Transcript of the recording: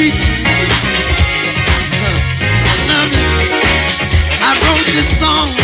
streets. I love this. I wrote this song.